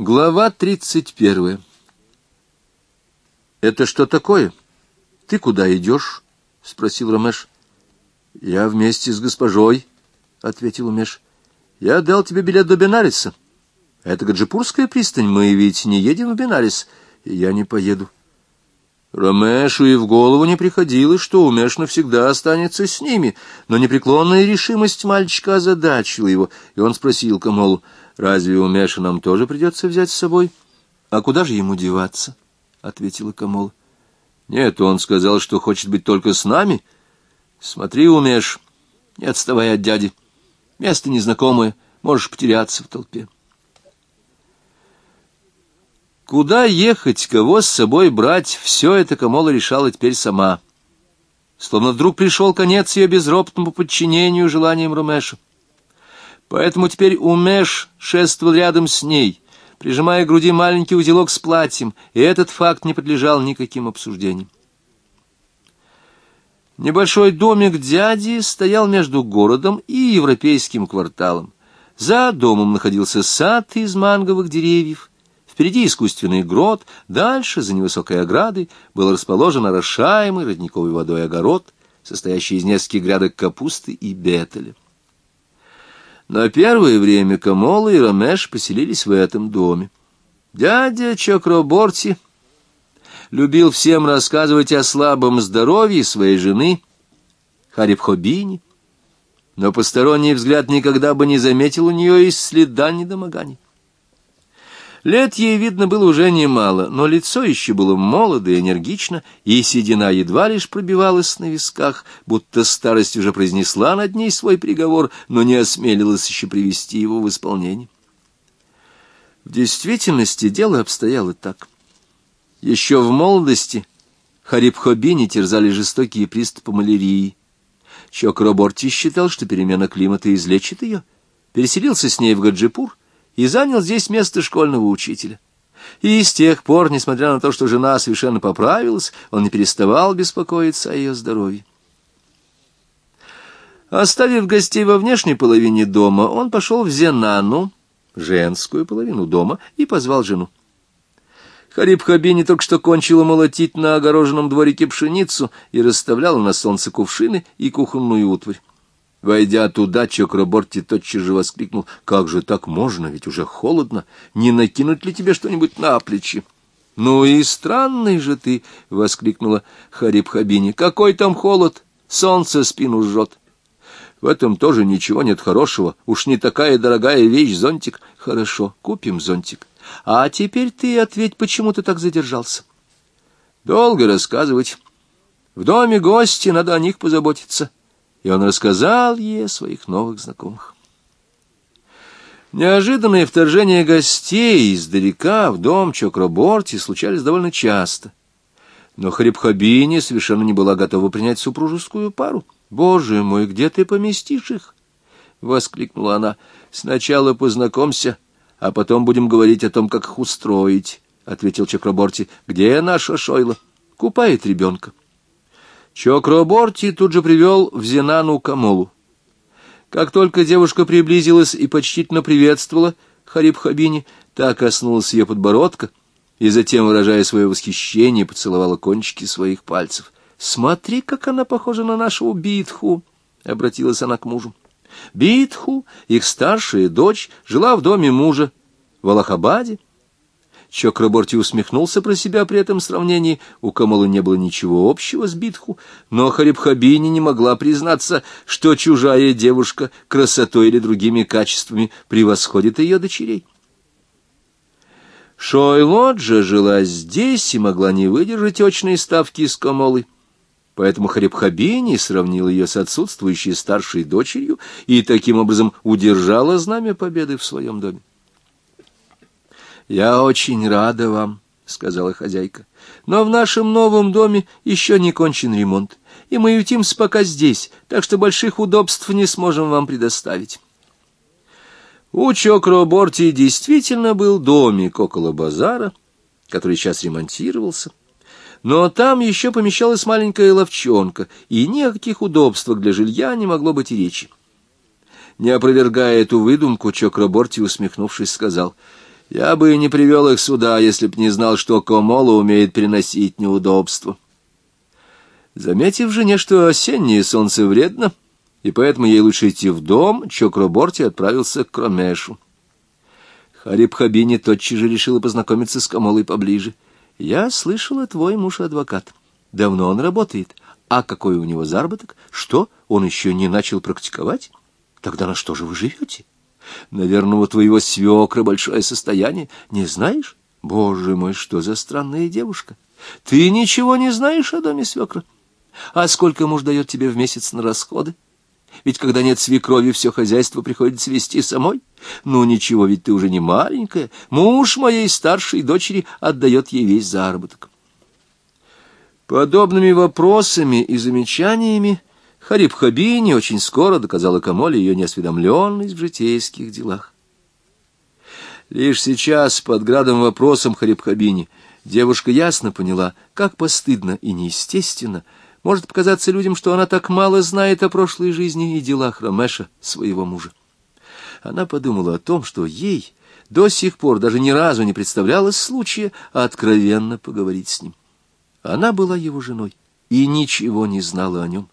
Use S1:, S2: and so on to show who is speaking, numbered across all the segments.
S1: Глава тридцать первая. «Это что такое? Ты куда идешь?» — спросил Ромеш. «Я вместе с госпожой», — ответил Умеш. «Я дал тебе билет до Бенариса. Это Гаджипурская пристань, мы ведь не едем в Бенарис, и я не поеду». Ромешу и в голову не приходилось, что Умеш навсегда останется с ними, но непреклонная решимость мальчика озадачила его, и он спросил Камолу, Разве Умеша нам тоже придется взять с собой? — А куда же ему деваться? — ответила Камола. — Нет, он сказал, что хочет быть только с нами. Смотри, Умеш, не отставай от дяди. Место незнакомое, можешь потеряться в толпе. Куда ехать, кого с собой брать, все это Камола решала теперь сама. Словно вдруг пришел конец ее безропотному подчинению желаниям Ромеша. Поэтому теперь Умеш шествовал рядом с ней, прижимая к груди маленький узелок с платьем, и этот факт не подлежал никаким обсуждениям. Небольшой домик дяди стоял между городом и европейским кварталом. За домом находился сад из манговых деревьев, впереди искусственный грот, дальше, за невысокой оградой, был расположен орошаемый родниковой водой огород, состоящий из нескольких грядок капусты и бетеля. На первое время Камола и Ромеш поселились в этом доме. Дядя Чокроборти любил всем рассказывать о слабом здоровье своей жены Харибхобини, но посторонний взгляд никогда бы не заметил у нее и следа недомоганий. Лет ей, видно, было уже немало, но лицо еще было молодо и энергично, и седина едва лишь пробивалась на висках, будто старость уже произнесла над ней свой приговор, но не осмелилась еще привести его в исполнение. В действительности дело обстояло так. Еще в молодости Харибхобини терзали жестокие приступы малярии. Чокроборти считал, что перемена климата излечит ее, переселился с ней в Гаджипур, и занял здесь место школьного учителя. И с тех пор, несмотря на то, что жена совершенно поправилась, он не переставал беспокоиться о ее здоровье. Оставив гостей во внешней половине дома, он пошел в Зенану, женскую половину дома, и позвал жену. Хариб Хабини только что кончила молотить на огороженном дворике пшеницу и расставляла на солнце кувшины и кухонную утварь. Войдя туда, Чокраборти тотчас же воскликнул, «Как же так можно? Ведь уже холодно. Не накинуть ли тебе что-нибудь на плечи?» «Ну и странный же ты!» — воскликнула Хариб Хабини. «Какой там холод! Солнце спину жжет!» «В этом тоже ничего нет хорошего. Уж не такая дорогая вещь зонтик. Хорошо, купим зонтик. А теперь ты ответь, почему ты так задержался?» «Долго рассказывать. В доме гости, надо о них позаботиться» и он рассказал ей о своих новых знакомых. Неожиданные вторжения гостей издалека в дом Чокроборти случались довольно часто. Но Хребхабини совершенно не была готова принять супружескую пару. «Боже мой, где ты поместишь их?» — воскликнула она. «Сначала познакомься, а потом будем говорить о том, как их устроить», — ответил Чокроборти. «Где наша Шойла?» «Купает ребенка». Чокроборти тут же привел в Зенану Камолу. Как только девушка приблизилась и почтительно приветствовала Хариб Хабини, та коснулась ее подбородка и затем, выражая свое восхищение, поцеловала кончики своих пальцев. «Смотри, как она похожа на нашу Битху!» — обратилась она к мужу. Битху, их старшая дочь, жила в доме мужа в Аллахабаде, Чокраборти усмехнулся про себя при этом сравнении. У Камала не было ничего общего с Битху, но Харибхабини не могла признаться, что чужая девушка красотой или другими качествами превосходит ее дочерей. Шойлоджа жила здесь и могла не выдержать очной ставки с Камолой. Поэтому Харибхабини сравнил ее с отсутствующей старшей дочерью и таким образом удержала знамя победы в своем доме. «Я очень рада вам», — сказала хозяйка. «Но в нашем новом доме еще не кончен ремонт, и мы ютимся пока здесь, так что больших удобств не сможем вам предоставить». У Чокроборти действительно был домик около базара, который сейчас ремонтировался. Но там еще помещалась маленькая ловчонка, и ни о каких удобствах для жилья не могло быть и речи. Не опровергая эту выдумку, Чокроборти, усмехнувшись, сказал — Я бы не привел их сюда, если б не знал, что Комола умеет приносить неудобства. Заметив жене, что осеннее солнце вредно, и поэтому ей лучше идти в дом, Чокроборти отправился к Кромешу. Хариб Хабини тотчас же решила познакомиться с Камолой поближе. «Я слышала, твой муж адвокат. Давно он работает. А какой у него заработок? Что, он еще не начал практиковать? Тогда на что же вы живете? Наверное, у твоего свекра большое состояние. Не знаешь? Боже мой, что за странная девушка! Ты ничего не знаешь о доме свекра? А сколько муж дает тебе в месяц на расходы? Ведь когда нет свекрови, все хозяйство приходится вести самой. Ну ничего, ведь ты уже не маленькая. Муж моей старшей дочери отдает ей весь заработок. Подобными вопросами и замечаниями Хариб Хабини очень скоро доказала Камоле ее неосведомленность в житейских делах. Лишь сейчас, под градом вопросом Хариб Хабини, девушка ясно поняла, как постыдно и неестественно — может показаться людям, что она так мало знает о прошлой жизни и делах Рамеша, своего мужа. Она подумала о том, что ей до сих пор даже ни разу не представлялось случая откровенно поговорить с ним. Она была его женой и ничего не знала о нем.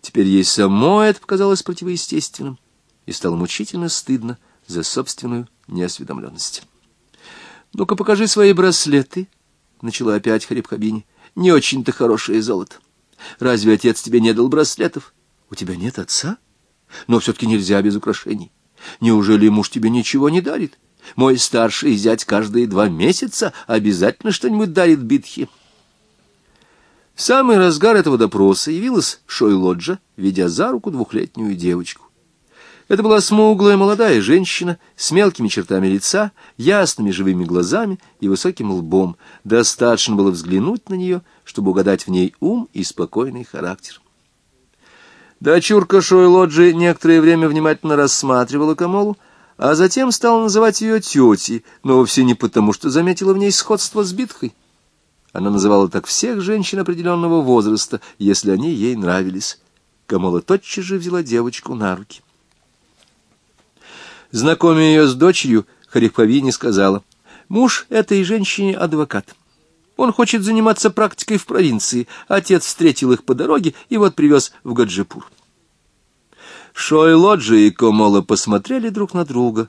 S1: Теперь ей самой это показалось противоестественным, и стало мучительно стыдно за собственную неосведомленность. «Ну-ка, покажи свои браслеты», — начала опять Харибхабини. «Не очень-то хорошее золото». Разве отец тебе не дал браслетов? У тебя нет отца? Но все-таки нельзя без украшений. Неужели муж тебе ничего не дарит? Мой старший зять каждые два месяца обязательно что-нибудь дарит битхи. В самый разгар этого допроса явилась Шойлоджа, ведя за руку двухлетнюю девочку. Это была смуглая молодая женщина с мелкими чертами лица, ясными живыми глазами и высоким лбом. Достаточно было взглянуть на нее, чтобы угадать в ней ум и спокойный характер. Дочурка Шойлоджи некоторое время внимательно рассматривала Камолу, а затем стала называть ее тетей, но вовсе не потому, что заметила в ней сходство с Битхой. Она называла так всех женщин определенного возраста, если они ей нравились. Камола тотчас же взяла девочку на руки. Знакомя ее с дочерью, Харифовини сказала, «Муж этой женщине адвокат. Он хочет заниматься практикой в провинции. Отец встретил их по дороге и вот привез в Гаджипур». Шойлоджи и Комола посмотрели друг на друга.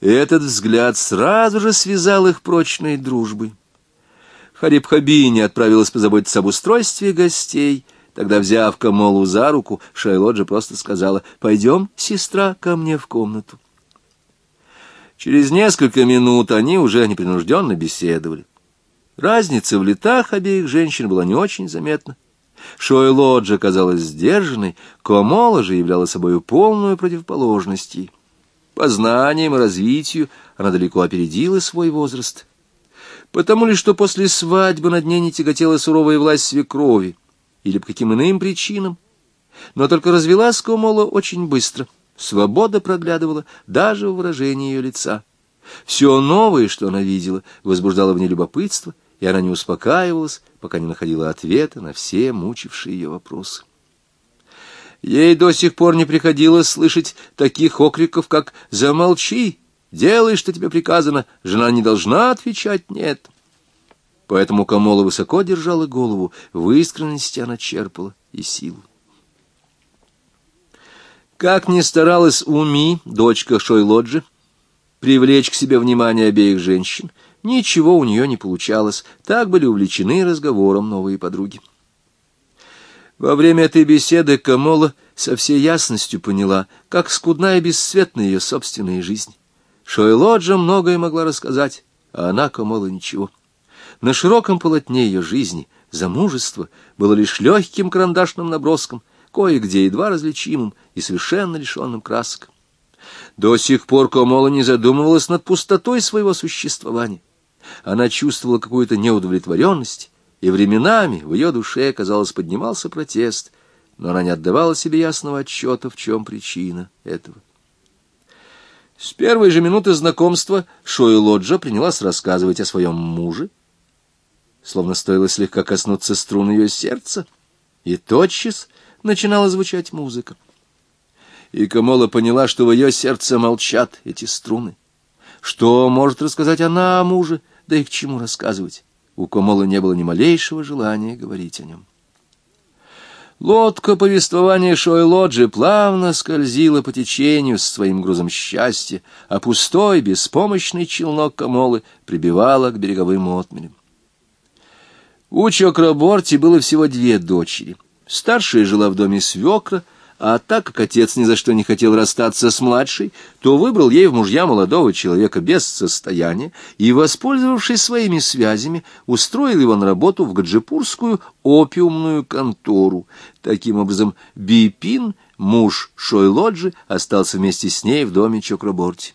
S1: Этот взгляд сразу же связал их прочной дружбой. Хариб Хабини отправилась позаботиться об устройстве гостей. Тогда, взяв Камолу за руку, Шайлоджи просто сказала, «Пойдем, сестра, ко мне в комнату». Через несколько минут они уже непринужденно беседовали. Разница в летах обеих женщин была не очень заметна. Шойлоджа казалась сдержанной, Комола же являла собой полную противоположность. По знаниям и развитию она далеко опередила свой возраст. Потому ли, что после свадьбы над ней не тяготела суровая власть свекрови, или по каким иным причинам, но только развелась Комола очень быстро — Свобода проглядывала даже в выражении ее лица. Все новое, что она видела, возбуждало в ней любопытство, и она не успокаивалась, пока не находила ответа на все мучившие ее вопросы. Ей до сих пор не приходилось слышать таких окриков, как «Замолчи! Делай, что тебе приказано! Жена не должна отвечать «нет». Поэтому Камола высоко держала голову, в искренности она черпала и силу. Как ни старалась Уми, дочка Шойлоджи, привлечь к себе внимание обеих женщин, ничего у нее не получалось, так были увлечены разговором новые подруги. Во время этой беседы Камола со всей ясностью поняла, как скудна и бесцветна ее собственная жизнь. Шойлоджа многое могла рассказать, а она, Камола, ничего. На широком полотне ее жизни замужество было лишь легким карандашным наброском — кое-где едва различимым и совершенно лишенным красок. До сих пор Комола не задумывалась над пустотой своего существования. Она чувствовала какую-то неудовлетворенность, и временами в ее душе, казалось, поднимался протест, но она не отдавала себе ясного отчета, в чем причина этого. С первой же минуты знакомства Шои Лоджа принялась рассказывать о своем муже, словно стоило слегка коснуться струн ее сердца, и тотчас начинала звучать музыка. И Камола поняла, что в ее сердце молчат эти струны. Что может рассказать она о муже? Да и к чему рассказывать? У Комола не было ни малейшего желания говорить о нем. Лодка повествования Шойлоджи плавно скользила по течению с своим грузом счастья, а пустой, беспомощный челнок Камолы прибивала к береговым отмелям. У Чокраборти было всего две дочери. Старшая жила в доме свекра, а так как отец ни за что не хотел расстаться с младшей, то выбрал ей в мужья молодого человека без состояния и, воспользовавшись своими связями, устроил его на работу в гаджипурскую опиумную контору. Таким образом, Бипин, муж Шойлоджи, остался вместе с ней в доме Чокраборти.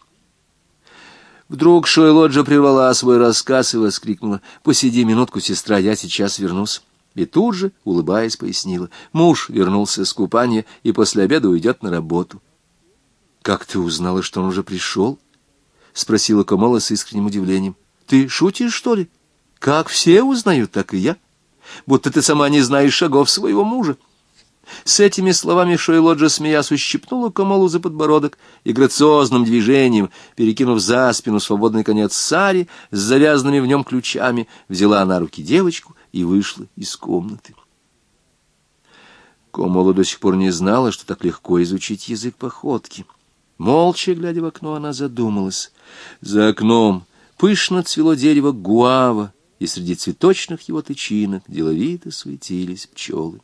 S1: Вдруг Шойлоджа прервала свой рассказ и воскликнула, «Посиди минутку, сестра, я сейчас вернусь» и тут же, улыбаясь, пояснила. Муж вернулся с купания и после обеда уйдет на работу. — Как ты узнала, что он уже пришел? — спросила Камола с искренним удивлением. — Ты шутишь, что ли? Как все узнают, так и я. Будто ты сама не знаешь шагов своего мужа. С этими словами Шойлоджа, смеясь, ущипнула Камолу за подбородок и грациозным движением, перекинув за спину свободный конец сари с завязанными в нем ключами, взяла на руки девочку и вышла из комнаты. Комола до сих пор не знала, что так легко изучить язык походки. Молча, глядя в окно, она задумалась. За окном пышно цвело дерево гуава, и среди цветочных его тычинок деловито суетились пчелы.